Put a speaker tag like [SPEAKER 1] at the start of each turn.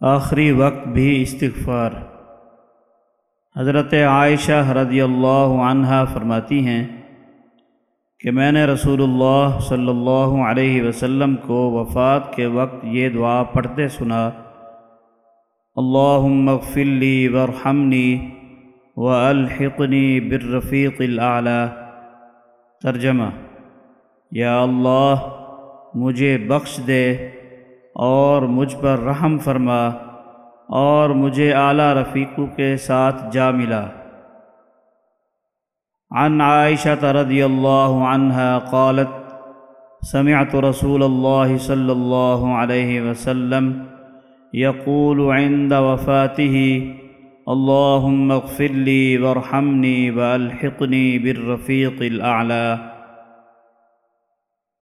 [SPEAKER 1] آخری وقت بھی استغفار۔ حضرت عائشہ رضی اللہ عنہ فرماتی ہیں کہ میں نے رسول اللہ صلی اللہ علیہ وسلم کو وفات کے وقت یہ دعا پڑھتے سنا، اللہم اغفر لی ورحمنی والحقنی بالرفیق الاعلی ترجمہ یا اللہ مجھے بخش دے اور مجھ پر رحم فرما اور مجھے اعلیٰ رفیقو کے ساتھ جا ملا۔ عن عائشة رضی اللہ عنها قالت، سمعت رسول الله صلی اللہ علیہ وسلم يقول عند وفاته اللهم اغفر لي وارحمني والحقني بالرفيق الأعلى